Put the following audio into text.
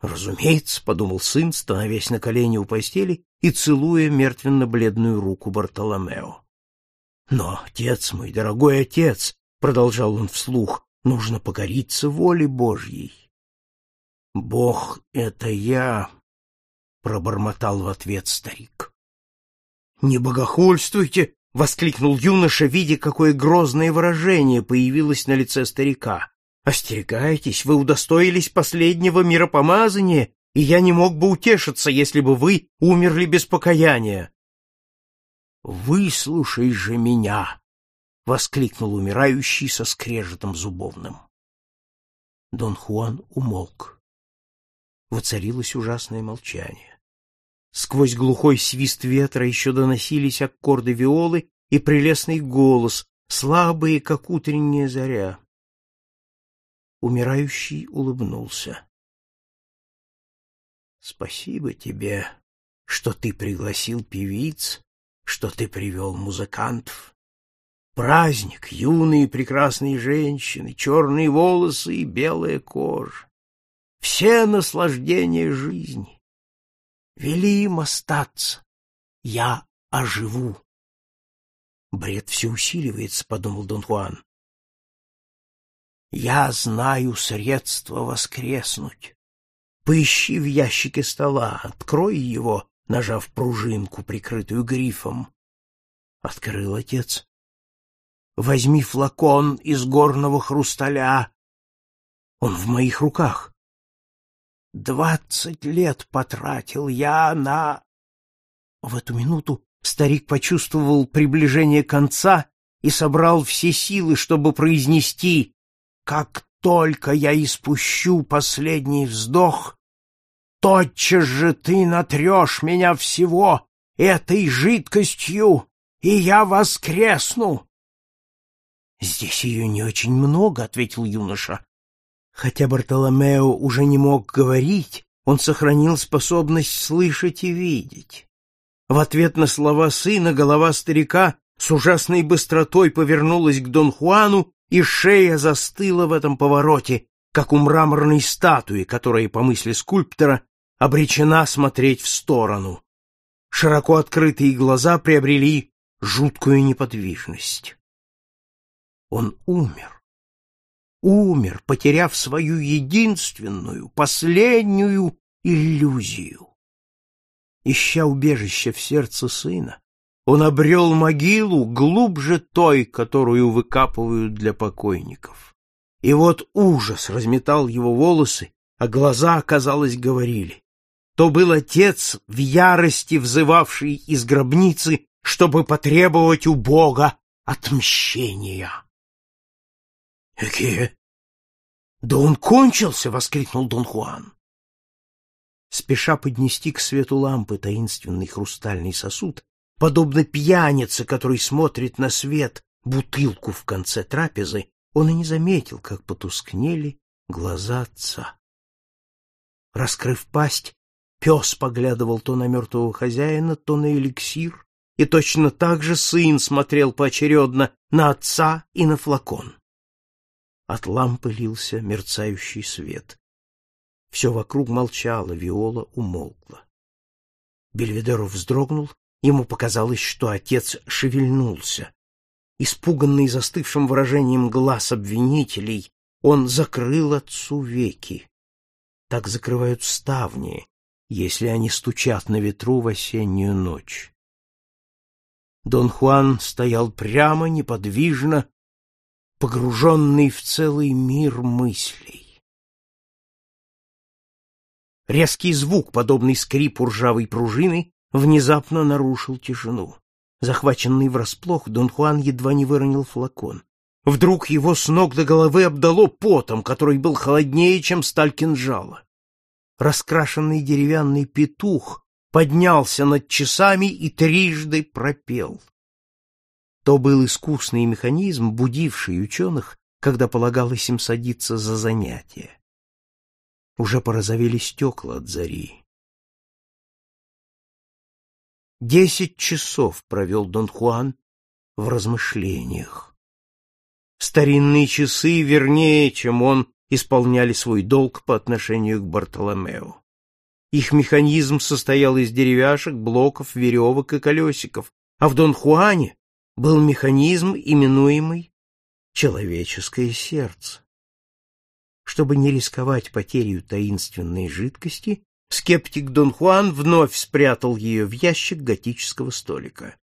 Разумеется, подумал сын, становясь на колени у постели и целуя мертвенно-бледную руку Бартоломео. Но, отец мой, дорогой отец, продолжал он вслух, нужно покориться воле Божьей. Бог это я, пробормотал в ответ старик. Не богохульствуйте, воскликнул юноша, видя, какое грозное выражение появилось на лице старика. Остерегайтесь, вы удостоились последнего миропомазания, и я не мог бы утешиться, если бы вы умерли без покаяния. Выслушай же меня, воскликнул умирающий со скрежетом зубовным. Дон Хуан умолк. Воцарилось ужасное молчание. Сквозь глухой свист ветра еще доносились аккорды виолы и прелестный голос, слабые, как утренняя заря. Умирающий улыбнулся. Спасибо тебе, что ты пригласил певиц, что ты привел музыкантов. Праздник, юные прекрасные женщины, черные волосы и белая кожа. Все наслаждения жизни. Вели им остаться. Я оживу. Бред все усиливается, подумал Дон Хуан. Я знаю средства воскреснуть. Поищи в ящике стола, открой его, нажав пружинку, прикрытую грифом. Открыл отец. Возьми флакон из горного хрусталя. Он в моих руках. Двадцать лет потратил я на... В эту минуту старик почувствовал приближение конца и собрал все силы, чтобы произнести как только я испущу последний вздох, тотчас же ты натрешь меня всего этой жидкостью, и я воскресну. — Здесь ее не очень много, — ответил юноша. Хотя Бартоломео уже не мог говорить, он сохранил способность слышать и видеть. В ответ на слова сына голова старика с ужасной быстротой повернулась к Дон Хуану и шея застыла в этом повороте, как у мраморной статуи, которая, по мысли скульптора, обречена смотреть в сторону. Широко открытые глаза приобрели жуткую неподвижность. Он умер. Умер, потеряв свою единственную, последнюю иллюзию. Ища убежище в сердце сына, он обрел могилу глубже той, которую выкапывают для покойников. И вот ужас разметал его волосы, а глаза, казалось, говорили. То был отец в ярости взывавший из гробницы, чтобы потребовать у Бога отмщения. «Эке! Да он кончился!» — воскликнул Дон Хуан. Спеша поднести к свету лампы таинственный хрустальный сосуд, Подобно пьянице, который смотрит на свет, бутылку в конце трапезы, он и не заметил, как потускнели глаза отца. Раскрыв пасть, пес поглядывал то на мертвого хозяина, то на эликсир, и точно так же сын смотрел поочередно на отца и на флакон. От лампы лился мерцающий свет. Все вокруг молчало, Виола умолкла. Бельведеров вздрогнул Ему показалось, что отец шевельнулся. Испуганный застывшим выражением глаз обвинителей, он закрыл отцу веки. Так закрывают ставни, если они стучат на ветру в осеннюю ночь. Дон Хуан стоял прямо, неподвижно, погруженный в целый мир мыслей. Резкий звук, подобный скрипу ржавой пружины, внезапно нарушил тишину. Захваченный врасплох, Дон Хуан едва не выронил флакон. Вдруг его с ног до головы обдало потом, который был холоднее, чем сталь кинжала. Раскрашенный деревянный петух поднялся над часами и трижды пропел. То был искусный механизм, будивший ученых, когда полагалось им садиться за занятия. Уже порозовели стекла от зари. Десять часов провел Дон Хуан в размышлениях. Старинные часы вернее, чем он, исполняли свой долг по отношению к Бартоломео. Их механизм состоял из деревяшек, блоков, веревок и колесиков, а в Дон Хуане был механизм, именуемый человеческое сердце. Чтобы не рисковать потерей таинственной жидкости, скептик Дон Хуан вновь спрятал ее в ящик готического столика.